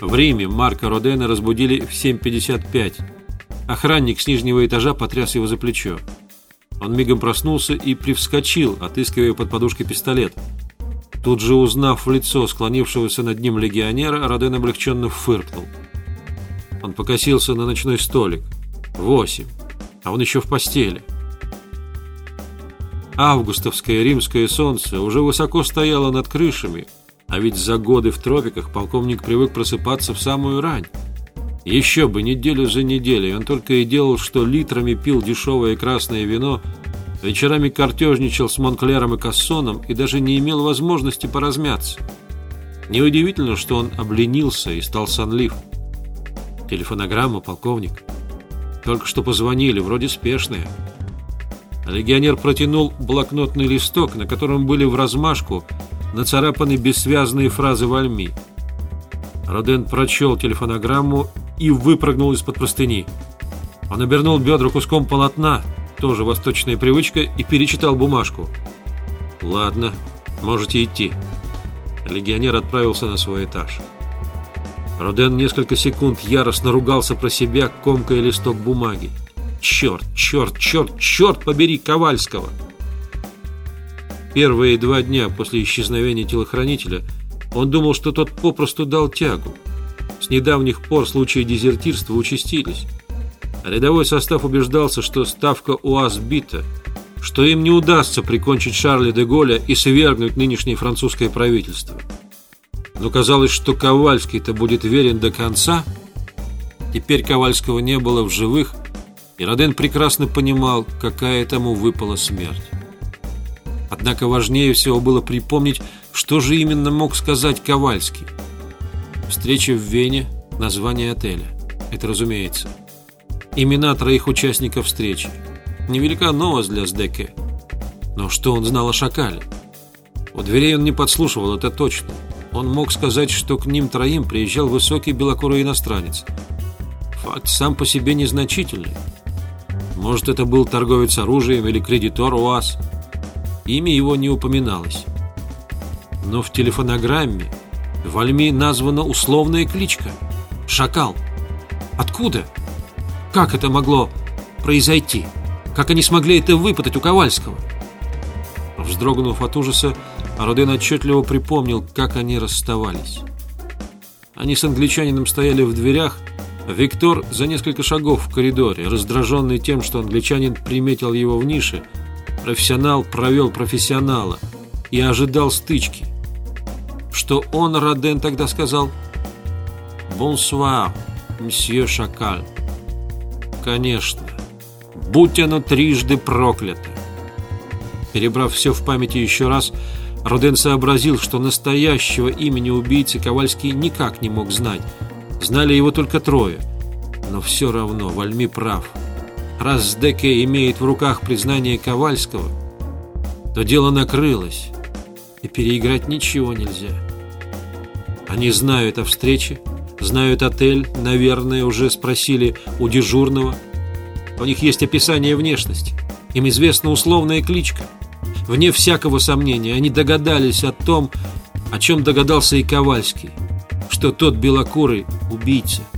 В Риме Марка Родена разбудили в 7.55. Охранник с нижнего этажа потряс его за плечо. Он мигом проснулся и привскочил, отыскивая под подушкой пистолет. Тут же узнав в лицо склонившегося над ним легионера, Роден облегченно фыркнул. Он покосился на ночной столик. Восемь. А он еще в постели. Августовское римское солнце уже высоко стояло над крышами, а ведь за годы в тропиках полковник привык просыпаться в самую рань. Еще бы, неделю за неделей, он только и делал, что литрами пил дешевое красное вино, вечерами картежничал с Монклером и Кассоном и даже не имел возможности поразмяться. Неудивительно, что он обленился и стал сонлив. Телефонограмма, полковник. Только что позвонили, вроде спешные. Легионер протянул блокнотный листок, на котором были в размашку нацарапаны бессвязные фразы Вальми. Роден прочел телефонограмму и выпрыгнул из-под простыни. Он обернул бедра куском полотна, тоже восточная привычка, и перечитал бумажку. «Ладно, можете идти». Легионер отправился на свой этаж. Роден несколько секунд яростно ругался про себя, комкая листок бумаги. «Черт, черт, черт, черт побери Ковальского!» Первые два дня после исчезновения телохранителя он думал, что тот попросту дал тягу. С недавних пор случаи дезертирства участились. Рядовой состав убеждался, что ставка УАЗ бита, что им не удастся прикончить Шарля де Голля и свергнуть нынешнее французское правительство. Но казалось, что Ковальский-то будет верен до конца. Теперь Ковальского не было в живых, и Роден прекрасно понимал, какая тому выпала смерть. Однако важнее всего было припомнить, что же именно мог сказать Ковальский. Встреча в Вене, название отеля. Это разумеется. Имена троих участников встречи. Невелика новость для СДК. Но что он знал о Шакале? У дверей он не подслушивал, это точно. Он мог сказать, что к ним троим приезжал высокий белокурый иностранец. Факт сам по себе незначительный. Может, это был торговец оружием или кредитор УАЗ. Имя его не упоминалось. Но в телефонограмме в Альми названа условная кличка – Шакал. Откуда? Как это могло произойти? Как они смогли это выпытать у Ковальского? Вздрогнув от ужаса, Роден отчетливо припомнил, как они расставались. Они с англичанином стояли в дверях, Виктор за несколько шагов в коридоре, раздраженный тем, что англичанин приметил его в нише – Профессионал провел профессионала и ожидал стычки. Что он, Роден, тогда сказал «Бонсуар, мсье Шакаль». Конечно, будь оно трижды проклято. Перебрав все в памяти еще раз, Роден сообразил, что настоящего имени убийцы Ковальский никак не мог знать. Знали его только трое. Но все равно Вальми прав. Раз Деке имеет в руках признание Ковальского, то дело накрылось, и переиграть ничего нельзя. Они знают о встрече, знают отель, наверное, уже спросили у дежурного. У них есть описание внешности, им известна условная кличка. Вне всякого сомнения, они догадались о том, о чем догадался и Ковальский, что тот белокурый убийца –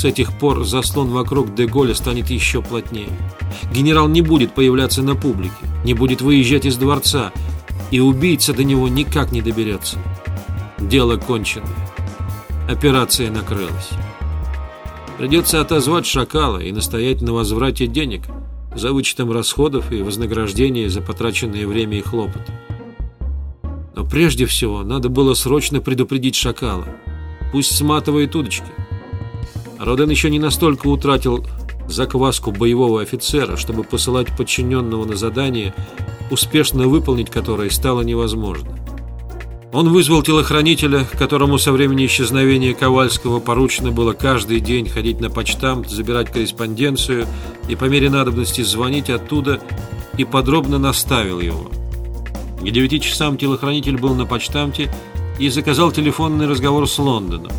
с этих пор заслон вокруг Деголя станет еще плотнее. Генерал не будет появляться на публике, не будет выезжать из дворца, и убийца до него никак не доберется. Дело кончено. Операция накрылась. Придется отозвать шакала и настоять на возврате денег за вычетом расходов и вознаграждения за потраченное время и хлопот. Но прежде всего надо было срочно предупредить шакала. Пусть сматывает удочки. Роден еще не настолько утратил закваску боевого офицера, чтобы посылать подчиненного на задание, успешно выполнить которое стало невозможно. Он вызвал телохранителя, которому со времени исчезновения Ковальского поручено было каждый день ходить на почтамт, забирать корреспонденцию и по мере надобности звонить оттуда, и подробно наставил его. К девяти часам телохранитель был на почтамте и заказал телефонный разговор с Лондоном.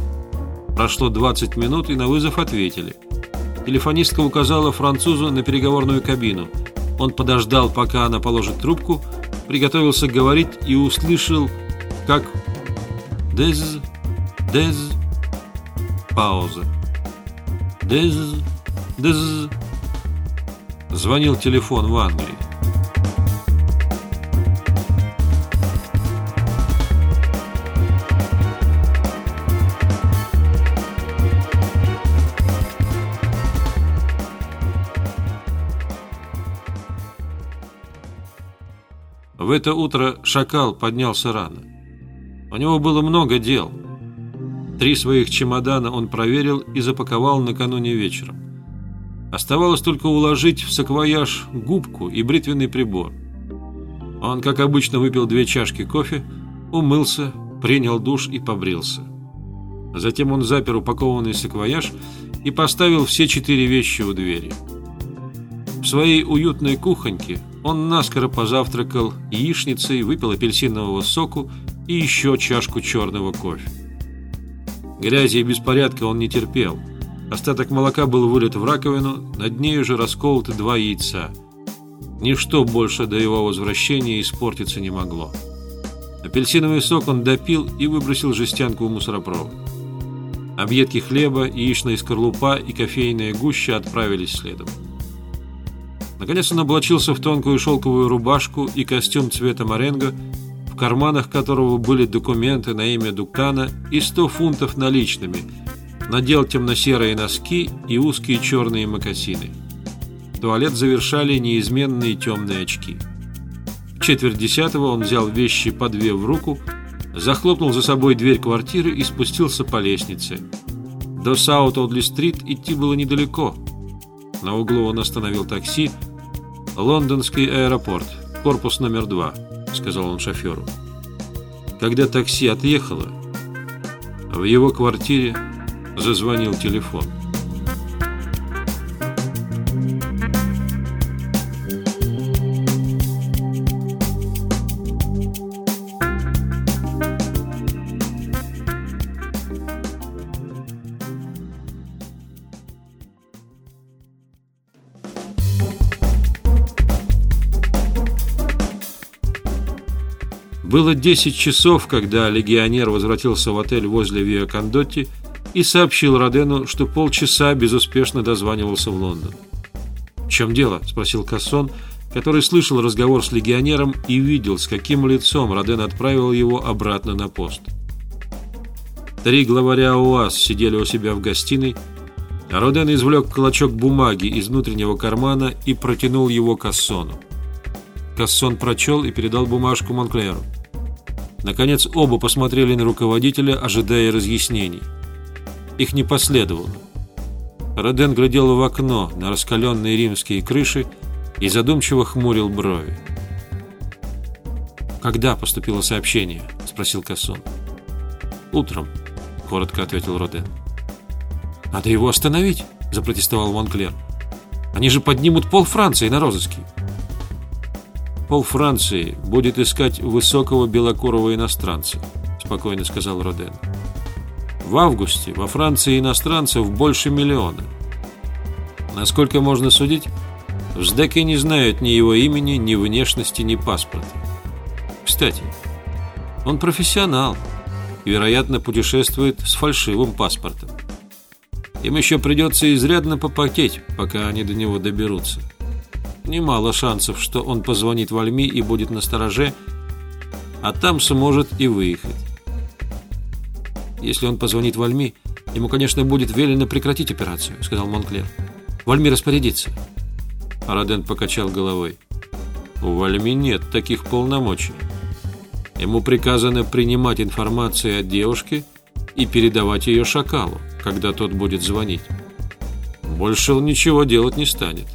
Прошло 20 минут, и на вызов ответили. Телефонистка указала французу на переговорную кабину. Он подождал, пока она положит трубку, приготовился говорить и услышал, как «Дез, Дез, Пауза. Дыз, дыз. Звонил телефон в Англии. В это утро шакал поднялся рано. У него было много дел. Три своих чемодана он проверил и запаковал накануне вечером. Оставалось только уложить в саквояж губку и бритвенный прибор. Он, как обычно, выпил две чашки кофе, умылся, принял душ и побрился. Затем он запер упакованный саквояж и поставил все четыре вещи у двери. В своей уютной кухоньке он наскоро позавтракал яичницей, выпил апельсинового соку и еще чашку черного кофе. Грязи и беспорядка он не терпел. Остаток молока был вылит в раковину, над ней уже расколоты два яйца. Ничто больше до его возвращения испортиться не могло. Апельсиновый сок он допил и выбросил жестянку в мусоропровод. Объедки хлеба, яичная скорлупа и кофейная гуща отправились следом. Наконец он облачился в тонкую шелковую рубашку и костюм цвета моренго, в карманах которого были документы на имя Дуктана и 100 фунтов наличными, надел темно-серые носки и узкие черные мокасины. Туалет завершали неизменные темные очки. В четверть десятого он взял вещи по две в руку, захлопнул за собой дверь квартиры и спустился по лестнице. До Саут-Одли-стрит идти было недалеко. На углу он остановил такси, «Лондонский аэропорт, корпус номер два», — сказал он шоферу. Когда такси отъехало, в его квартире зазвонил телефон. Было 10 часов, когда легионер возвратился в отель возле Виа Кондотти и сообщил Родену, что полчаса безуспешно дозванивался в Лондон. «В чем дело?» – спросил Кассон, который слышал разговор с легионером и видел, с каким лицом Роден отправил его обратно на пост. Три главаря УАЗ сидели у себя в гостиной, а Роден извлек клочок бумаги из внутреннего кармана и протянул его Кассону. Кассон прочел и передал бумажку Монклеру. Наконец оба посмотрели на руководителя, ожидая разъяснений. Их не последовало. Роден глядел в окно на раскаленные римские крыши и задумчиво хмурил брови. «Когда поступило сообщение?» – спросил Кассон. «Утром», – коротко ответил Роден. «Надо его остановить», – запротестовал Монклер. «Они же поднимут пол Франции на розыске» пол Франции будет искать высокого белокурого иностранца», – спокойно сказал Роден. «В августе во Франции иностранцев больше миллиона. Насколько можно судить, в не знают ни его имени, ни внешности, ни паспорта. Кстати, он профессионал и, вероятно, путешествует с фальшивым паспортом. Им еще придется изрядно попотеть, пока они до него доберутся» немало шансов, что он позвонит в Альми и будет на стороже, а там сможет и выехать. Если он позвонит в Альми, ему, конечно, будет велено прекратить операцию, сказал Монклер. В Альми распорядится. Араден покачал головой. У Вальми нет таких полномочий. Ему приказано принимать информацию от девушки и передавать ее шакалу, когда тот будет звонить. Больше он ничего делать не станет.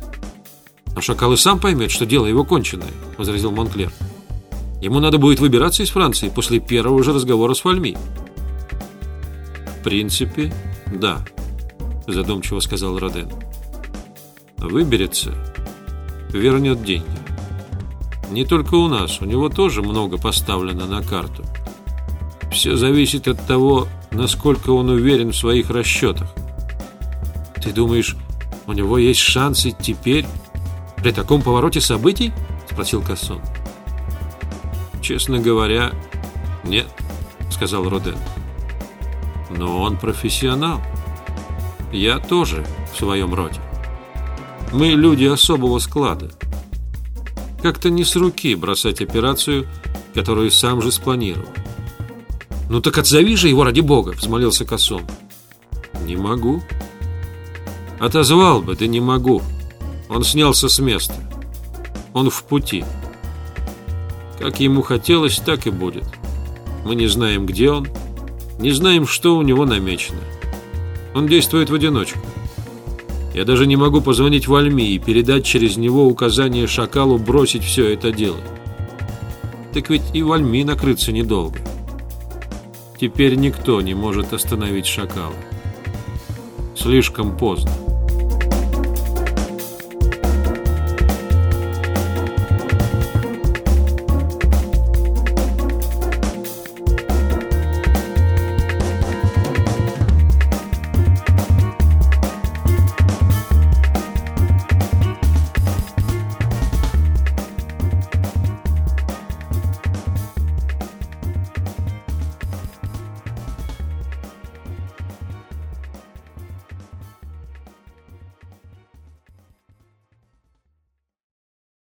«Но Шакал и сам поймет, что дело его конченое», — возразил Монклер. «Ему надо будет выбираться из Франции после первого же разговора с Фальми». «В принципе, да», — задумчиво сказал Роден. «Выберется, вернет деньги. Не только у нас, у него тоже много поставлено на карту. Все зависит от того, насколько он уверен в своих расчетах. Ты думаешь, у него есть шансы теперь при таком повороте событий? Спросил Кассон. Честно говоря, нет, сказал Роден. Но он профессионал, Я тоже в своем роде. Мы люди особого склада. Как-то не с руки бросать операцию, которую сам же спланировал. «Ну так отзови же его ради бога!» — взмолился Косом. «Не могу». «Отозвал бы, да не могу. Он снялся с места. Он в пути. Как ему хотелось, так и будет. Мы не знаем, где он, не знаем, что у него намечено. Он действует в одиночку. Я даже не могу позвонить в Альми и передать через него указание Шакалу бросить все это дело. Так ведь и в Альми накрыться недолго. Теперь никто не может остановить Шакала. Слишком поздно.